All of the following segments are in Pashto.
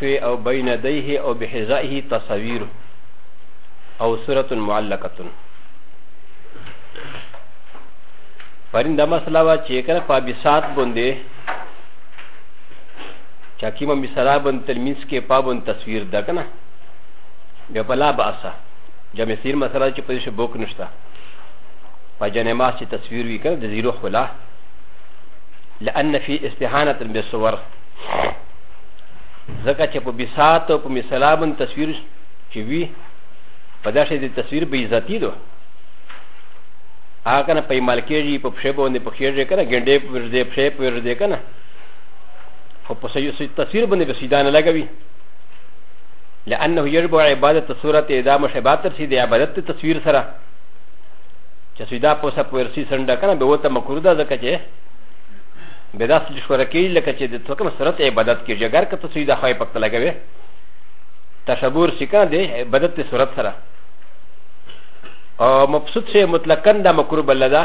في او بين يديه او بحذائه تصوير او سورة معلقة پرین دا مسئله وا چې کنه په بسات باندې چې کیما مثلا باندې تلمینس کې پابون تصویر ده کنه بیا بلا باسه جمع سیر مسئله چې په دې بوک نشته په جنې ما چې تصویر وی کنه د زیرو خلا لأن في استهانة بالصور ځکه چې په بسات او په مثلا باندې تصویر چې وي په داسې د تصویر به عزتي ده هغه نه پیمال کېږي په پښې باندې په خېږي کنه ګنډې په ورځې پښې په ورځې کنه خو په سيو سي تصویر باندې به سیدان لګوي لانه يجب عبادت صورت اذا مشبات سي د عبادت تصویر سره چې سیدا په سپ ورسي سنډه کنه به وته مکروه ده ځکه چې به داسې چې شوره کېږي لکه چې د توکم سرت عبادت کې جګر که تصویر د خوای پکته لګوي تشبور شي کنه د عبادت د سرت سره او مبسوط شي مطلقاً دا مکروه بل ده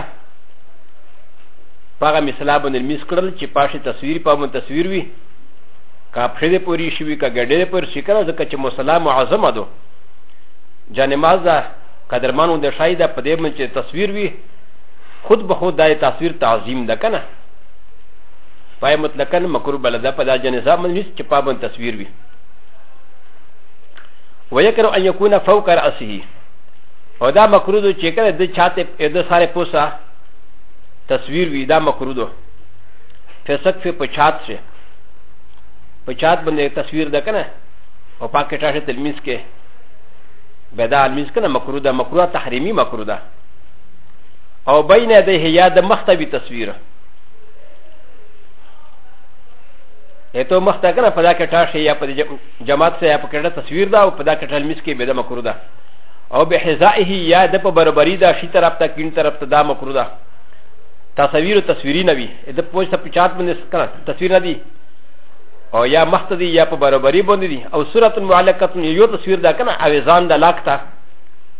پاغه مثلا باندې میس کړل چې پاشه تصویر په مون تصویر وي کا پښې دې پوری شي وي کا ګډې دې پر شي کنه ځکه چې مصلا معظمه ده جانماز ده قدرمانو د شای ده په دې من چې تصویر وي خود به خود دای تصویر تعظیم ده کنه پای مطلقاً مکروه بلده په دا جنازه من هیڅ چې پابند تصویر وي ویکر ان یکون فوق راسه او دا مکروه ده چې کله د چاته د ساره پوسا تصویر وي دا مکروه ده فسق فی پچات شه پچات باندې تصویر ده کنه او پاکه ټاشه تلمیز کې بدا المیز کنه مکروه ده مکروه تحریمی مکروه ده او بین یدیه یا د مخته وي تصویر ته مخته کنه په دا کټه شي یا په جماعت سره یا په کټه تصویر دا او په دا کټه لمس کې به د مکرو ده او به حذائه یا د په بربری دا شي طرف ته کین طرف ته دا مکرو ده تصویر تصویری نه وي د پوج ته پچات باندې کنه تصویر نه دي او یا مخته دي یا په بربری باندې دي او صورت معلقه یو تصویر دا کنه اوزان د لاکته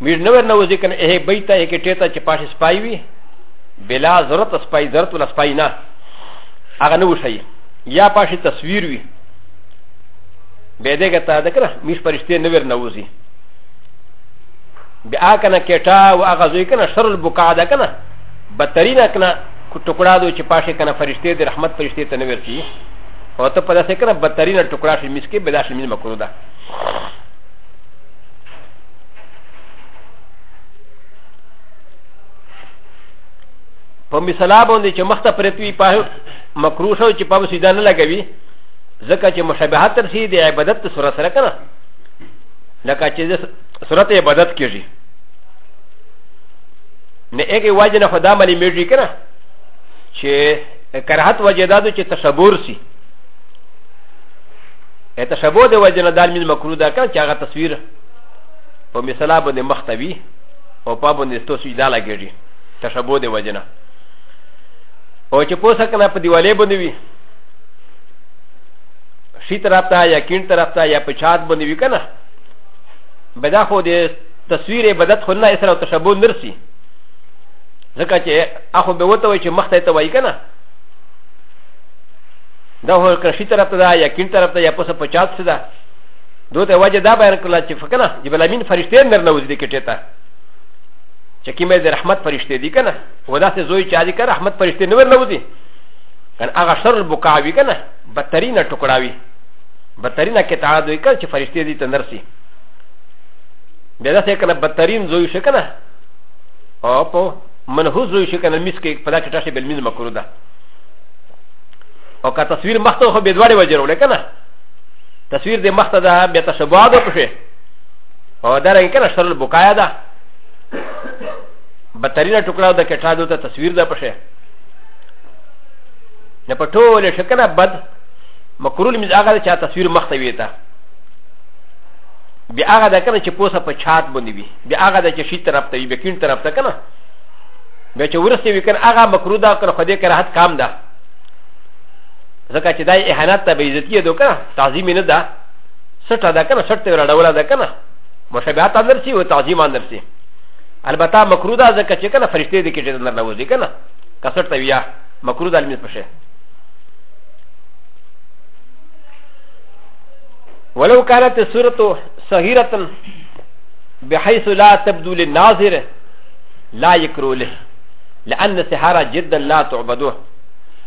میر نو ورنه وځي کنه هه بیتا یې کې ټیتا چې پاش سپای وي بلا ضرورت سپای ضرورت ولا سپای نه هغه نه وشي یا پاش تصویر وي به دې ګټه ده کنه میش پرشته نو ورنه وځي بیا کنه کېټا او هغه ځوی کنه شر البقاع ده کنه بترینه کنه ټکړه دو چې پاشه کنه فرشته د رحمت فرشته ته نه ورچی او ته په داسې کنه بترینه ټکړه شي مسکه بلا شي مکرو ده په مثلا باندې چې مخته پرتوي په مکروه شو چې په سیدا نه لګوي ځکه چې مشابهت تر سي د عبادت سره سره کنه لکه چې د صورت عبادت کېږي نه هغه واجه نه خدا ملي میږي کنه چې کرهت وجه دا چې تشبور سي تشبور د وجه نه دال من مکروه ده کنه چې هغه تصویر په مثلا باندې مخته وي او په باندې ستو سجده لګېږي تشبو دی وجنه او چې پوسه کنه په دیوالې باندې وي شي طرف ته یا کین طرف ته یا په چات باندې وي کنه بدا خو دې تصویر بدت خو نه اسره تشبو نرسي ځکه چې اخو به وته وي چې مخته ته وای کنه دا هو کرشي طرف ته دا یا کین طرف ته یا پوسه په چات څه ده دوی ته وجه دا بیان کړل چې فکنه جبل امین فرشته اندر نه وځي کټه ته چې کیمه د رحمت فرشته دي کنه ودا سه زوی چا دي کنه رحمت فرشته نور نه وځي کنه هغه شر بوکاوی کنه بدترینه ټکړاوی بدترینه کې تا دوی کړ چې فرشته دي تندر سي بیا دا سه کنه بدترین زوی شي کنه او په منحوس زوی شي کنه میس کې پدا کټه شي بل میز مکرو ده او که تصویر مخته خو به دواړه وجه وروړي کنه تصویر د مخته ده بیا تشبه ده پښې او دا رنګ کنه شرل بقایا ده بترینه ټوکړه ده کټا ده تصویر ده پښې نه په ټوله شکل بد مکرول مز هغه چې تصویر مخته وي تا بیا هغه د کنه چې پوسه په چات باندې وي بیا هغه د چې شي طرف ته وي بیا کین طرف ته کنه بیا چې ورسته وي کنه هغه مکرو ده کنه خدای کراهت کام ده ځکه چې دا اهانت ته به عزتي دو کنه تعظیم نه ده سټه ده کنه سټه ولا ډول ده کنه مشابهت اندر سي او تعظیم اندر سي البته مکروه ده ځکه چې کنه فرشته دې کې چې اندر نه وځي کنه کسر ته بیا مکروه ده المس پشه ولو كانت السورة صغيرة بحيث لا تبدو للناظر لا يكرو له لأن السحارة جدا لا تعبدوه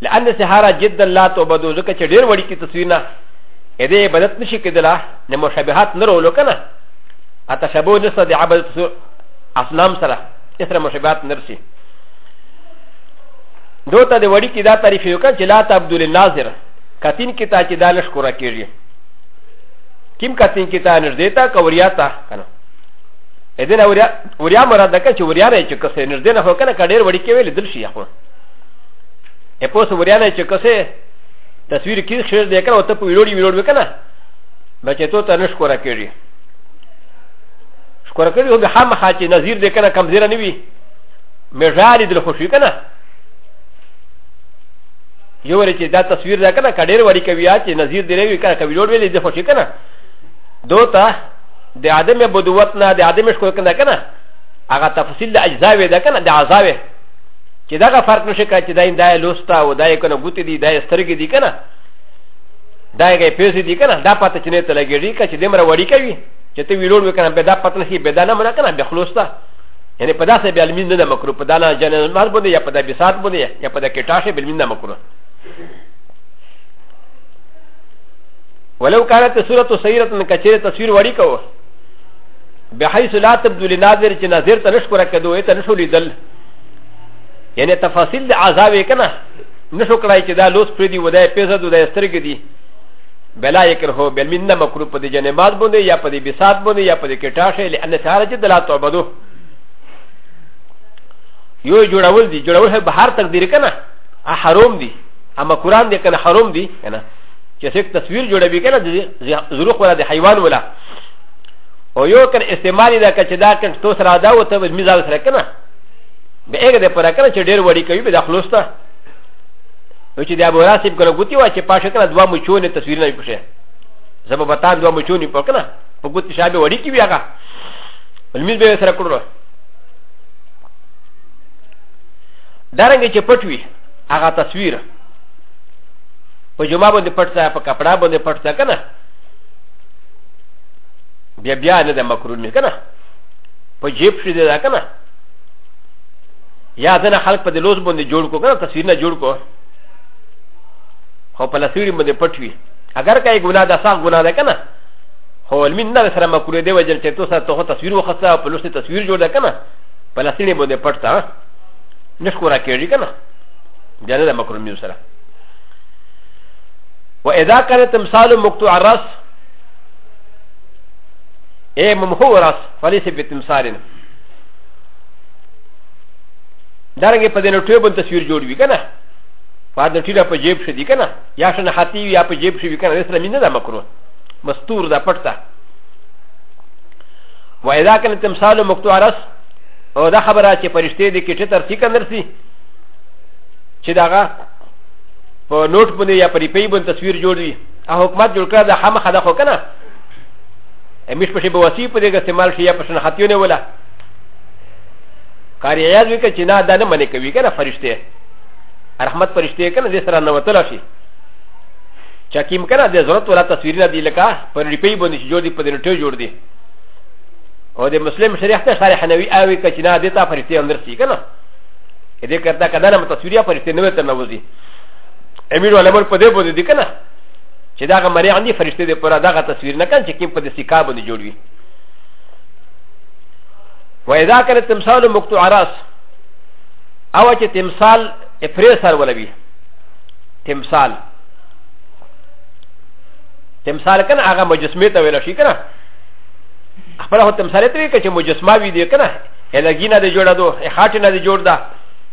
لان سهارا جدا لا تعبد ځکه چې ډېر وړي کې تصویر نه ا دې عبادت نشي کېدلا نه مشابهات نه رولو کنه اته شبو نسته د عبادت اصنام سره اسره مشابهات نرسي دوته د وړي کې دا تعریف یو کړه چې لا تعبد للناظر کتین کې تا چې دالش کورا کېږي کیم کتین کې تا نږدې تا کوریا تا کنه ا دې نه وریا وریا مراد ده چې وریا نه چې کسې نږدې نه هو کنه کډیر وړي کې ویل دل شي خو اپوس وریانه چې کسه تصویر کې شیر دی کنه ته په ویډیو ویډیو وکنه بچې ته ته نشکر کړی شکر کړی هو به هم خاچې نظیر دی کنه کم زیره نیوی مجال دل خوشی کنه یو ورې چې دا تصویر ده کنه کډیر وړي کوي چې نظیر دی نیوی کنه کوي جوړ ویلې د خوشی کنه دوته د عدم بدوت نه د عدم شکر کنه کنه هغه تفصیل د اجزا وې ده کنه د عذاب چې دغه فرق نشي کړی چې دا یې دا یې لوسته او دا یې کنه ګوتې دي دا یې سترګې دي کنه دا یې پیسې دي کنه دا پته چې نه ته لګېږي که چې دمره وړي کوي چې ته ویلوړ وي کنه به دا پته نشي به دا نه منه کنه به خلوسته یعنی په داسې به المین نه مکرو په دا نه جنن مات باندې یا په دا بسات باندې یا په دا کټاشه به المین نه مکرو ولو كانت سورة سيرة كثيرة تصوير وريكو بحيث لا تبدو لناظر چې ناظر ته نشو را کېدو ته نشو لیدل یعنی تفاصیل د عذاب یې کنه نشو کړای چې دا لوس پرې دی ودای پیسه د ودای سترګې دی بلا یې کرهو بل من نه مکروه په دې جنمات باندې یا په دې بسات باندې یا په دې کټاشه لئن سهار چې دلا تعبدو یو جوړول دي جوړول هه بهر تقدیر کنه ا حرام دي اما قران دې کنه حرام دي کنه چې څوک تصویر جوړوي کنه ضرور خو د حیوان ولا او یو کن استعمالی دا که چې دا کن تو سره دا و ته به میزال سره کنه به هغه د پر کنه چې ډیر وړي کوي به د خلوص ته نو چې د ابو راسب کنه ګوتی وا چې پاشه کنه دوا مچونه تصویر نه پښه زبر بتان دوا مچونه په کنه په ګوتی شابه وړي کی بیا هغه المیز به سره کړو دارنګ چې پټوي هغه تصویر په جمعه باندې پټ ځای په کپڑا باندې پټ ځای کنه بیا بیا نه ده مکرون می کنه په جیب شې ده کنه یا ځنه خلک په دلوز باندې جوړ کو کنه تصویر نه جوړ کو خو په لسوری باندې پټ وي اگر کای ګناه ده صاف ګناه ده کنه خو علمي نه سره مکرون دی وجل چې تو سره ته تصویر وخصه په لوسته تصویر جوړ ده کنه په لسوری باندې پټ تا نشکورا کېږي کنه بیا نه ده مکرون می سره و اذا كان تمثال مقطوع الراس اي ممحو راس فليس بتمثال دارنګه په دې نو ټوبن تصویر جوړ وی کنه فار د ټیلا په جیب شدی کنه یا شنه حتی یا په جیب شوی کنه اسلام نه ده مکروه مستور ده پټه و اذا كان تمثال مقطوع راس او دا خبره چې پرشته دې کې چې تر فکر نرسي چې داغه په نوٹ باندې یا په ریپی باندې تصویر جوړ وی ا حکومت جوړ کړ د حمه خدا خو کنه امیش پشي به وسی په دې کې استعمال شي یا پښنه خاتیونه ولا کاری یاد وکړه چې نه دا نه منې کوي کنه فرشته رحمت فرشته کنه دې سره نه وتل شي چا کیم کنه د ضرورت ولا تصویرونه دی لکه پر ریپی باندې چې جوړ دی په دې ټو جوړ دی او د مسلم شریعت ته شارح نوی اوی کچ نه دیتا فرشته اندر سی کنه دې کرتا کدا نه تصویریا فرشته نه وته نوځي امیر علمون په دې بوده دي کنه چې دا غ مری عندي فرشته دې پر دا غ تصویر نه کان چې کوم په دې سکا باندې جوړ وي و اذا كان تمثال مقطوع راس او چې تمثال افریسر ولوي تمثال تمثال کنه هغه مجسمه ته ویل شي کنه خپل هو تمثال ته وی چې مجسمه وی دی کنه الګینه دې جوړه دو خاطر نه دې جوړ ده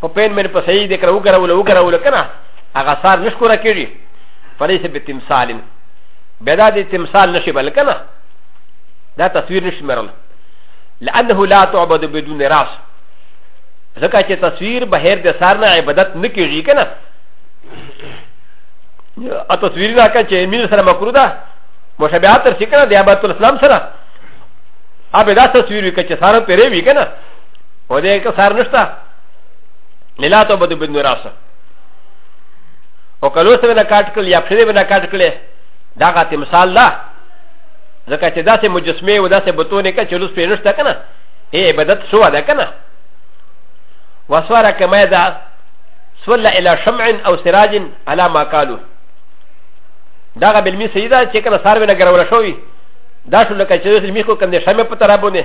په پین من په صحیح ذکر وګرول وګرول کنه هغه سار نشکره کیږي فلیس به تمثال بدا دې تمثال نشي بل کنه دا تصویر نشي مرل لانه لا تعبد بدون راس ځکه چې تصویر بهر د سار نه عبادت نه کیږي کنه ا تصویر نه کړه چې مين سره مکروه ده مشابهت تر څکنه د عبادت الاسلام سره ا به دا تصویر وکړي چې سارو پیری وی کنه و دې که سار نشته لا ته بده بن راسه او کلو سره نه کاټ کړل یا پښې به نه کاټ کړل دا غته مثال ده ځکه چې داسې مجسمه او داسې بتونه کې چې لوس پرې نشته کنه ای عبادت شو ده کنه وسواره کما ده سول الى شمع او سراج على ما قالوا دا غ بلمی سیدا چې کنه سار به نه ګرول شوی دا شو لکه چې د میخو کنده شمه په ترابونه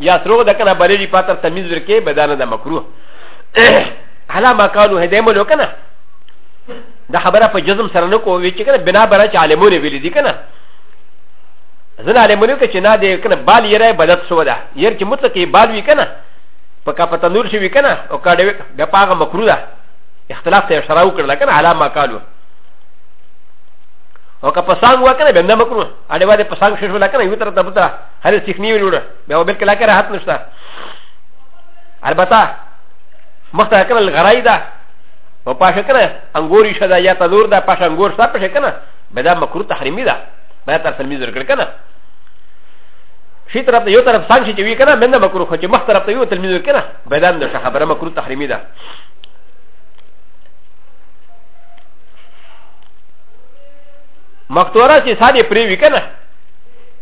یا سرو ده کنه بریری پاتر تمیز ورکه بدانه ده مکروه حالا ما کانو هده ملو کنه ده خبره په جزم سره نه کوو چې کنه بنا برا چې عالمونه ویلي دي کنه زن عالمونه که چې نه دی کنه بال یې راي بدت سو ده ير چې مطلق یې بال وی کنه په کا پته نور شي وی کنه او کا ده د پاغه مکروه ده اختلاف ته اشاره وکړه کنه حالا ما کانو او که پسان وکنه بنده مکروه اړه وه ده پسان شوه کنه یو تر ته هر سیخنی ویلوړه بیا وبل کلا کرا حت نشتا البته مخته کنه غړای دا او پاشه کنه انګوري شدا یا تدور دا پاشه انګور سره پشه کنه بدا مکروه تحریمی دا بیا تر سلمی ذکر کنه شي طرف یو طرف سان شي چې وی کنه منه مکروه خو چې مخ طرف ته یو تلمیذ کنه بدا نو خبره مکروه تحریمی دا مکتوره چې ساده پری وی کنه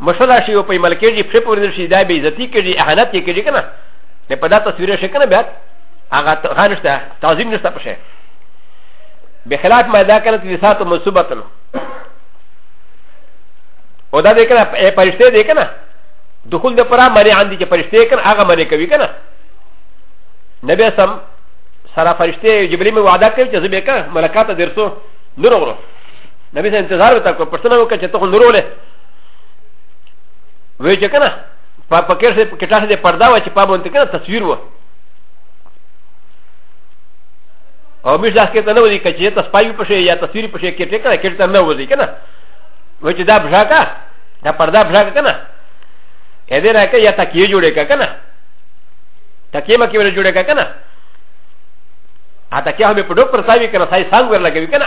مشلا شي او په ملکې جي پښې پورې شي دا به عزتي کېږي اهانت یې کېږي کنه نه په دا تصویر شي کنه بیا هغه غانشته تعظیم نشته پښې بخلاف ما دا کنه چې ساتو مصوبتن او دا دې کنه پرشته دې کنه دخول د پرا مری عندي چې پرشته کنه هغه مری کوي کنه نبی سم سره فرشته جبريل مې وعده کوي چې زه به کنه ملکات درسو نور ورو نبی سره انتظار وتا کو پښتنه وکړه چې ته نور ولې وی چې کنه په پکې سره پکې تاسو دې پردا و چې په باندې کنه تصویر و او مش داس کې ته نه ودی کچې ته سپایو پښې یا تصویر پښې کې ټکه کې ته نه ودی کنه و چې دا بشا کا دا پردا بشا کا کنه اې دې راکې یا تکیه جوړې کا کنه تکیه مکه ور جوړې کا کنه ا تکیه هم په ډوک پر ساوي کنه سای سانګ ور لګوي کنه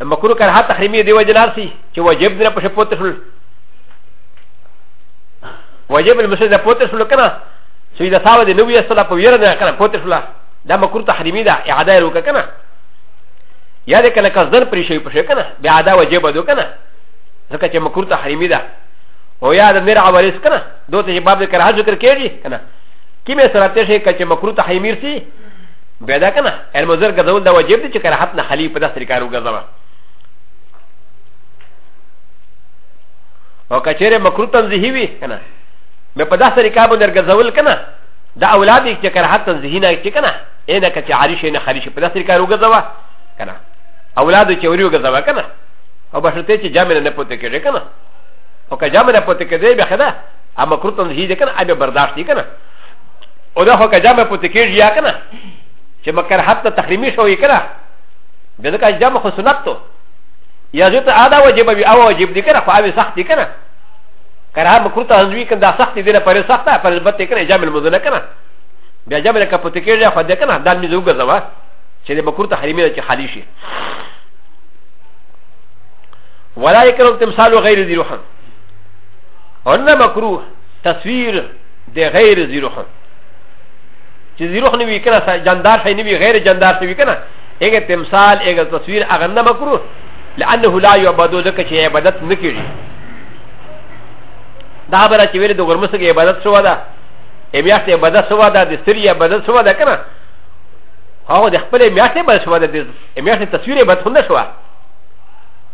مکرو کرها تحریمی دی وجه نار سی چې واجب دی نه پښه پوت شول واجب المسجد پوت شول کنه سو دا ساوه دی نوی اصلا په ویره نه کنه پوت شول دا مکرو تحریمی دا اعاده یې وکړه کنه یا دې کنه قصدن پرې شي پښه کنه بیا اعاده واجب دو کنه ځکه چې مکرو تحریمی دا او یا د میر عوارض کنه دوته چې باب د کرها ذکر کېږي کنه کیمه سره ته شي کچه مکرو تحریمیر سی بیا دا کنه المنظر ګرځول دا واجب دی چې کراحت نه خلی په داسې کارو ګرځوه او کچېره مکروه تنزیهی وي کنه به په داسې طریقه باندې ګرځول کنه دا اولاد یې چې کراحت تنزیهی نه چې کنه اې نه کچې عاری شي نه خلی شي په داسې طریقه وګرځوه کنه اولاد چې وری وګرځوه کنه او بشرته چې جامې نه پوتې کېږي کنه او که جامې نه پوتې کېږي بیا خدا اما کروه تنزیهی دې کنه ابه برداشت دې کنه او دا خو که جامع پوتې کېږي یا که نه چې مکر حتی تحریمي شو یې که نه بیا ځکه چې جامع خو سنت تو یا زه ته ادا واجب وي او واجب دي که نه خو اوې سخت دي که نه کرا مکرو ته ځوي که دا سخت دي نه پرې سخت ده پرې بد دی که نه جامع لمونځ نه که نه بیا جامع لکه پوتې کېږي خو دی که نه دا مې زه وګرځوه چې د مکرو تحریمي ده چې خالي شي ولا يكره تمثال غير ذي روحا هن مكروه تصوير د غیر ذی رخن چې ذی رخن وی کنه جاندار شي نه وی غیر جاندار شي وی کنه هغه تمثال هغه تصویر هغه نه مکروه لانه لا يعبدو ځکه چې عبادت نه کیږي دا خبره چې ویل د غرمه سره عبادت شو ده میاشت عبادت شو ده د ستري عبادت شو ده کنه هغه د خپل میاشت عبادت شو ده د میاشت تصویر عبادت نه شو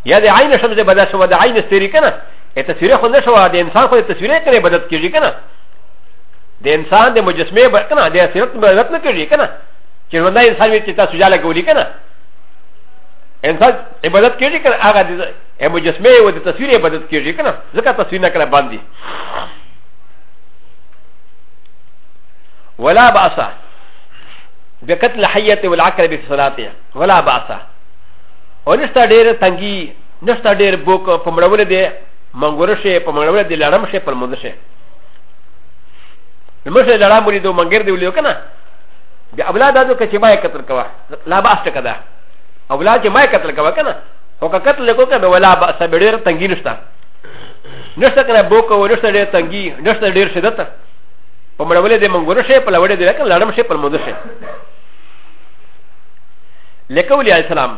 یا د عین شمس عبادت شو ده عین ستري کنه ا ت س و ي ر خو نه شو د انسان خو د تصویر کنه بدت کیږي کنه د انسان د مجسمه کنه د صورت بدت نه کیږي کنه چې وندا انسان وی چې تاسو جاله کولی کنه انسان عبادت کیږي کنه هغه د مجسمه او د تصویر عبادت کیږي کنه ځکه تصویر نه کنه باندې ولا باسا بقتل حية والعقرب في صلاته ولا باسا ونشتا دير تنجي نشته ډېر بوک په مړولې دی منګوره شي په مړولې دی لړم شي په لمونځ شي لمونځ شي لړم ولې دوه منګر دی ولې وکنه د اولاد دادو که چې ما یې قتل کوه لا باس ټکه ده اولاد چې ما یې قتل کوه کنه او که قتل کو که به ولا باس به ډېر تنګي نشته نشته کنه بوک او نشته ډېر تنګي نشته ډېر شدت په مړولې دی منګوره شي په لوړې دی لکه لړم شي په لمونځ شي لکه ولې السلام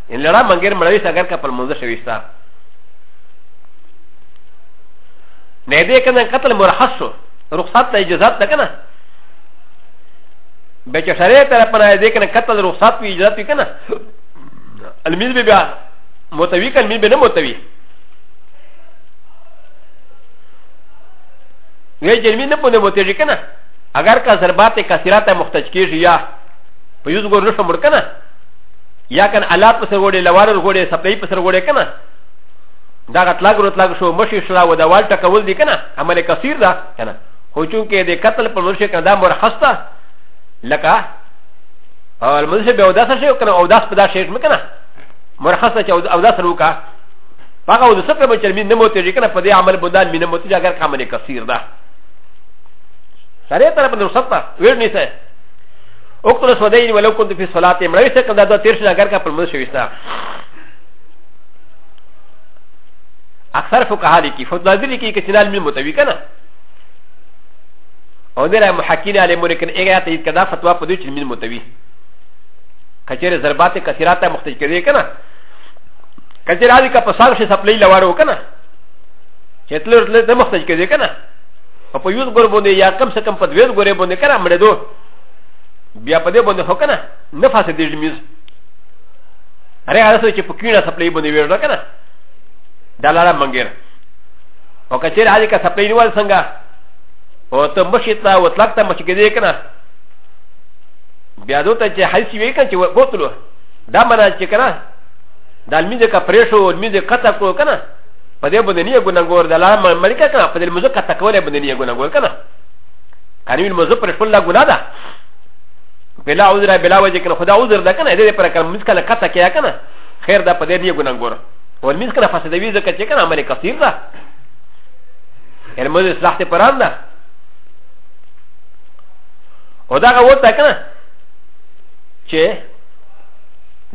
ان لرا منګر مړوي سګر کا پر منځ شويستا نه دې کنه قتل مرخص شو رخصت ته اجازه ده کنه به چې شریعت تر پر دې کنه قتل رخصت وی اجازه وی کنه الميز به بیا متوي کنه مين به نه متوي وی جرمی نه پونه متوي کنه اگر کا ضربات کثیرات مختج کیږي یا په یوز ګور نشو مړ کنه یا کن الات پسر غوړي لوارر غوړي سپلای پسر غوړي کنه دا غتلاګ رتلاګ شو مشي شلا و دا وال ټکول دي کنه عمل کثیر ده کنه خو چون کې د قتل په مرشه کنه دا مرخص ده لکه او المنشه به اوداس شي کنه اوداس په دا شي مکنه مرخص چې اوداس روکا هغه اوداس په بچر مين نه موتې کنه په دې عمل بدل مين موتې اگر کام نه کثیر ده سره طرف نو ستا ویرنی سه او کله سو دی ولو كنت في صلاه مړوي څخه دا تیر شنه اگر کا پر مو شوي ستا اکثر فقها لیکي فضل لیکي کې چنال مل متوي کنه او دغه محققین علی مولکن هغه ته کدا فتوا په دې چې مل متوي کچره ضربات کثیرات مختج کړي کنه کچره علی کا پسار شي سپلې لوارو کنه چې تلور له مختج کړي کنه په یوز ګور باندې یا کم څه کم په دویز ګورې باندې کنه مړې دوه بیا په دې باندې هو کنه نه فاسه دې جمیز اره هغه څه چې په کینه سپلې باندې ویل نه کنه دا لاره منګیر او کچیر هغه کا سپلې نیول څنګه او ته مشي ته او تلک ته مشي کېدې کنه بیا دوته چې حیث وی کنه چې بوتلو دا منا چې کنه د المید کا پریشو او المید قطع کو کنه په دې باندې نه ګنګور د لاره ملکه کنه په دې مزه قطع کولې باندې نه ګنګور کنه کنه ویل مزه پر خپل لا ګناه ده بلا عذر بلا وجه کنه خدا عذر ده کنه دې پر کله مز کله قطع کیا کنه خیر ده په دې نه ګناه ګور او مز کنه فساد وی ځکه چې کنه عمل کثیر ده المز اصلاح ته پران ده او دا غوته کنه چې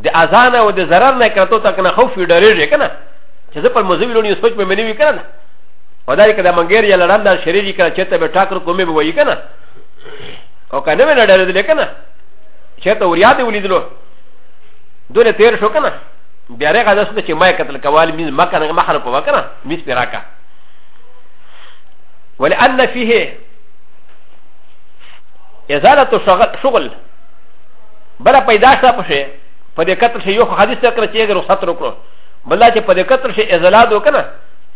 د اذان او د zarar نه کړتو تک نه خوف ډریږي کنه چې زه پر مزوی لونی سوچ مې منی وی کنه و دا که د منګیر یا لړم دا شری جی کنه چې ته به ټاکر کومې به وایي کنه او که نه به نه ډېرېدل کنه چې ته وریا دې ولیدلو دونه تیر شو کنه بیا رغه داسې چې ما قتل کوال مې ما کنه ما خراب وکنه مې سپیراکا ولأن فيه ازاله شغل بل پیدا شته پشه په دې قتل شي یو حدیث ته کړ چې اگر رخصت وکړو بل چې په دې قتل شي ازاله دو کنه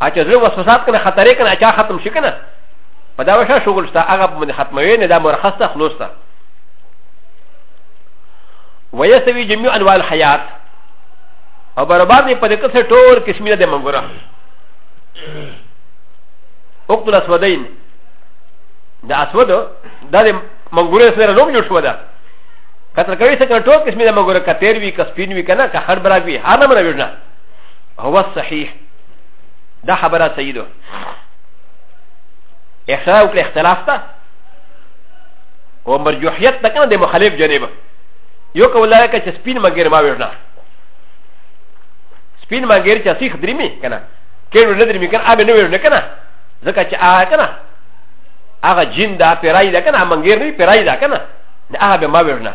ا چې زړه وسوسات کنه خطرې کنه اچا ختم شي کنه په دا وشه شغل شته هغه باندې ختموي نه دا مرخص ته خلوص ته ويستوي جميع انواع الحيات او برابر دی په دې کې ټول قسمه د منګورا اقتل اسودین د اسود د منګورې سره نوم جوړ شو ده کتر کوي څنګه ټول قسمه د منګورا کتیر وی کسپین وی کنه که هر برابر وی هر نمبر وی نه هو الصحيح دا خبره صحیح ده احساء وکړه اختلاف ته او مرجوحیت ته کنه د مخالف جانب یو کولا که چې سپین مګر ما ویرنا سپین مګر چې سیخ درمی کنه کله نه درمی کنه ابه نه ویرنا کنه ځکه چې آ کنه هغه جین دا پیرای دا کنه مګر نه پیرای دا کنه نه هغه به ما ویرنا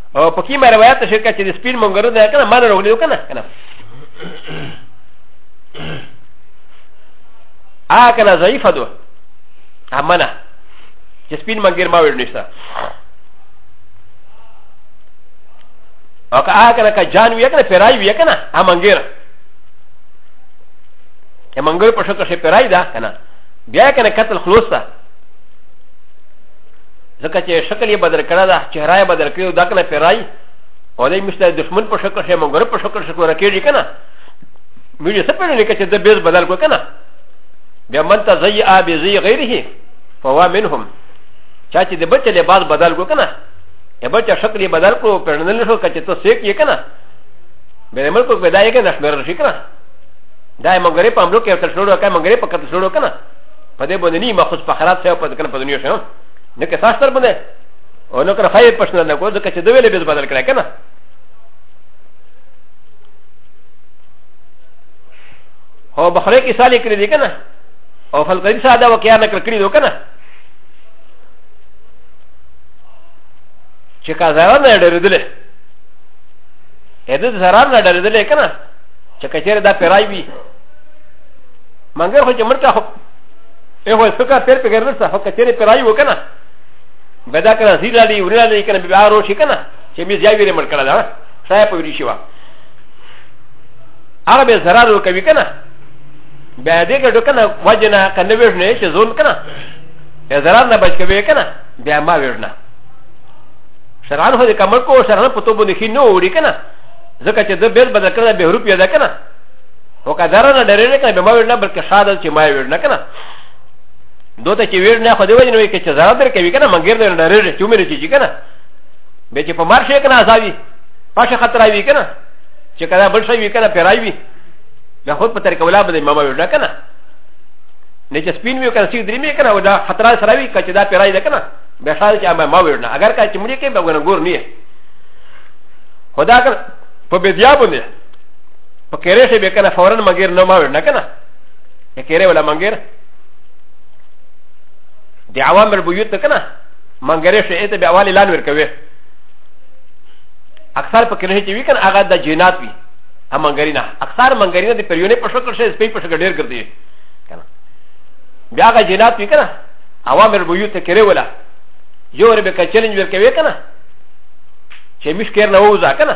او په کې مې روایت شو چې د سپین مونګرو ده کنه مان راغلی کنه کنه آ کنه ضعیف ده امنه چې سپین مونګر ما وړ نشته او که آ کنه که جان وی کنه پرای وی کنه ا مونګر ا مونګر په شکل شي پرای ده کنه بیا کنه قتل خلوص ده ځکه چې شکل یې بدل کړی ده چهره یې بدل کړې او دا کله پیرای او دی مشته د دښمن په شکل شي مګر په شکل شي کور کېږي کنه مې څه پېژنې کې چې د بیز بدل کو کنه بیا من ته زی آ بی زی غیره فوا منهم چا چې د بچ لباس بدل کو کنه یا بچ شکل یې بدل کو پېژندل شو چې ته سیک یې کنه به مل کو پیدا یې کنه شمیر شي کنه دا مګر په املو کې تر شروع کړه مګر په کتل شروع کنه په دې باندې نیمه خو په خراب څه په دې کنه په دنیا شنو نه که ساستر باندې او نو کنه خیر پښنه نه کو ځکه چې دوی له بیز بدل کړه کنه هو بخره کې سالي کړی دی کنه او فل قریب ساده وکیا نه کړی دو کنه چې کا زرا نه ډېرېدل اې دې زرا نه ډېرېدل کنه چې کچېره دا پیرای وی مګر خو چې مرته خو ا هو سکا تر په ګرځه هو کچره پرای وکنه بدا کنه زیرا دی وریا دی کنه بیا ورو شي کنه چې می ځای ویره مړ کړه دا سای په ویری شي وا هغه به zarar وکوي کنه بیا دې کډو کنه وجنا کنه وژنه چې زون کنه یا zarar نه بچ کوي کنه بیا ما وژنه شرعان هو دې کمر کو شرعان په تو باندې خینو وړي کنه ځکه چې د بیل بدل کړه به روپیا ده کنه و ک د ر نه ډېر نه کنه به ما ویل نه بلکې شاده چې ما ویل نه کنه دوته چې ویل نه خو دې وجه نه وي چې زړه در کوي کنه مګر نه ډېر چې عمر چې کنه به چې په مار شي کنه ازاوي پاشه خطر وي کنه چې کله بل شي وي کنه پیرای وي به خود په طریقه ولا باندې ما ویل نه کنه نه چې سپین وي کنه سي درې مې کنه ودا خطر سره وي کچې دا پیرای ده کنه به شاده چې ما ویل نه اگر کا چې مړي کې به ګور نه خدا کر په بدیا باندې په کېره شي به کنه فورا مګر نه ماوي نه کنه په کېره ولا مګر د عوام البيوت کنه مګر شي اته به اول اعلان ورکوي اکثر په کېره شي وی کنه هغه د جنات وی هم مګرینا اکثر مګرینا د پریونه په شکل شي سپي په شکل ډیر ګرځي کنه بیا هغه جنات وی کنه عوام البيوت کېره ولا یو ربه کا چیلنج ورکوي کنه چې مش کېر نه وځه کنه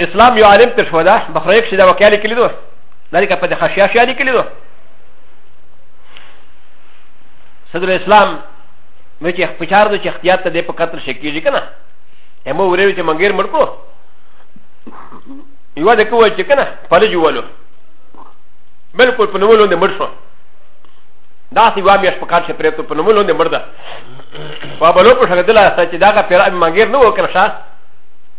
اسلام یو عالم تر شو ده بخره کښې دا واقعا لیکلي دو دا لیکه په د خشیا شیا لیکلي دو صدر اسلام مې چې پچار دو چې اختیار ته دې په قتل شي کېږي که نه امو ورې چې منګیر مړ کو یو د کوه چې که نه پله جوولو بلکل په نومولو د مړ شو دا سی وامی اش پکار شه پریتو په نومولو د مړ ده په بلو په شګدل اسا چې داغه پیرا منګیر نه وکړ شه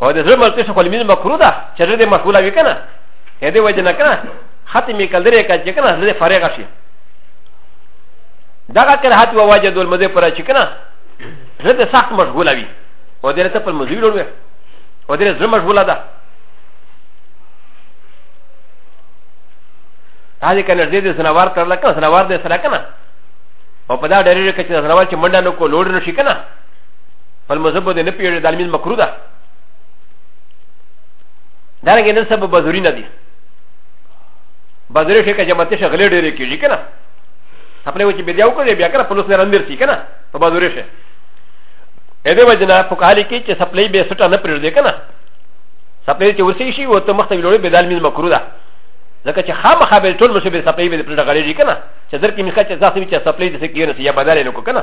او د زړه ملتې شو خلمین مکرو ده چې زړه دې مشغوله وي کنه یا دې وجه نه کنه ختم یې کړل درې کړه چې کنه زړه فارغ شي دغه کړه هات وواجه دول مزه پر چې کنه زړه دې سخت مشغوله وي او دې ته پر مزوی لور وي او دې زړه مشغوله ده هغه کنه دې دې سنوار کړل کنه سنوار دې سره کنه او په دا ډېرې کې چې سنوار چې منډه نو کو لوړ نشي کنه په مذهب باندې نه پیړي د المز مکروه ده دا رنګ نه سبب بزوري نه دي بزوري شي که جماعت شي غلې ډېرې کېږي که نه خپل وچې بیا وکړي بیا کړه پولیس نه رندر شي که نه په بزوري شي ا دې وجه نه په کالي کې چې سپلې به سټه نه پرېږدي که نه سپلې چې ورسې شي وته مخته ویلوړې به د المز مکروه ده ځکه چې خامخا به ټول مشه به سپلې به پرېږدي که نه چې در کې مخه چې ځاسې چې سپلې د سکیونه سي یا بدلې نو که نه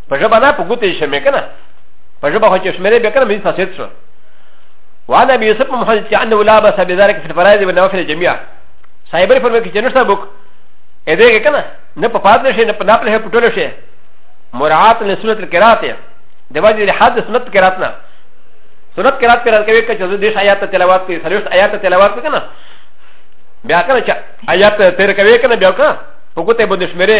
په ژبه نه په ګوتې شمې که نه په ژبه خو چې شمېرې بیا که نه مې فاسد شو وعن ابي يوسف محمد چې انه لا بس بذلك في الفرائض والنوافل الجميع صاحب فرمایي چې نشته بوک ا دې کې کنه نه په پات نشي نه په ناپل هي پټول شي مراعات له سنت القرات د وجه له حد سنت قرات نه سنت قرات پر کوي چې د دې آیات تلاوت کوي سلوش آیات تلاوت کوي کنه بیا کنه چې آیات تیر کوي کنه بیا کنه په کوته بده شمیره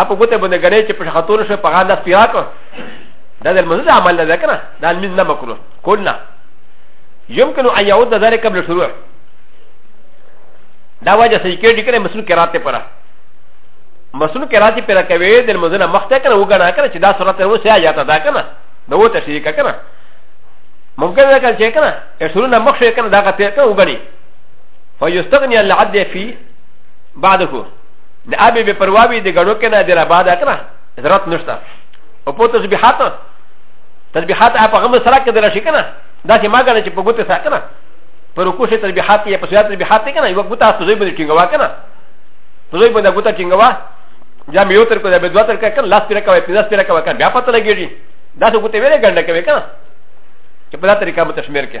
ا په ګوته باندې غړې چې په خطور شو په غان د سپیرا کو دا د منځ عمل نه ذکر دا المز نه مکرو کولنا يمكن ان يعود ذلك قبل شروع دا وجه سيكيورټي کړه مسلو کراته پره مسلو کراته پره کوي د منځ نه مخته کنه وګڼا کنه چې دا صورت ورو سیا جاتا دا کنه دا وته شي کنه ممکن ده کنه چې کنه شروع نه مخ شي کنه دا کته وګڼي فيستغني العبد في بعده د ابي به پرواوي د غړو کنه د ربا دا کنه ضرورت نشته او په تسبيحات تسبيحات اپ غم سره کې درشي کنه دا چې ما غنه چې په ګوته سره کنه پر رکوع شي تسبيحات یا په سجده تسبيحات کنه یو ګوته تاسو زوی باندې ټینګوا کنه زوی باندې ګوته ټینګوا جا مې یو تر کو دا به دوه تر کنه لاس پیره کوي پنځه پیره کوي کنه بیا پته لګیږي دا څه ګوته ویلې ګنده کوي کنه چې په دا طریقه متشمیر کې